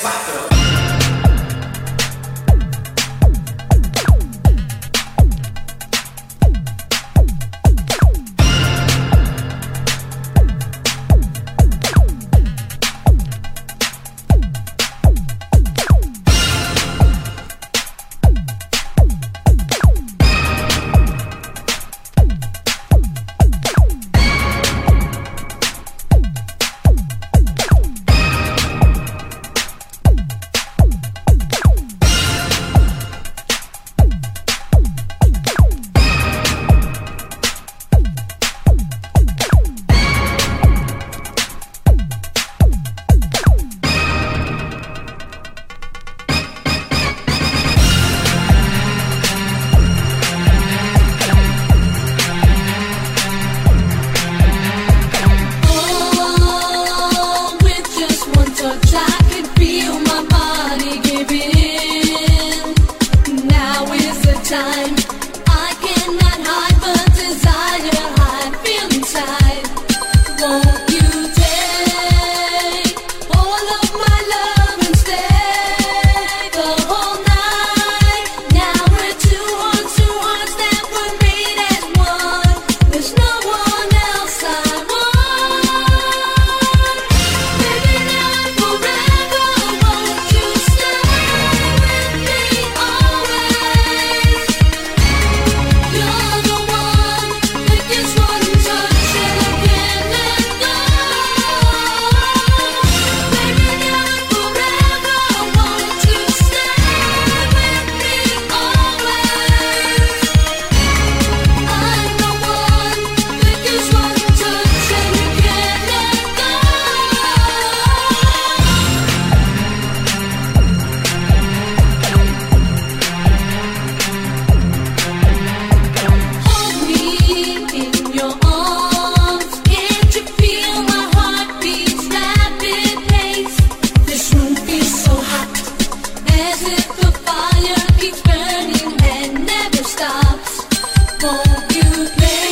cuatro. time. won't you play?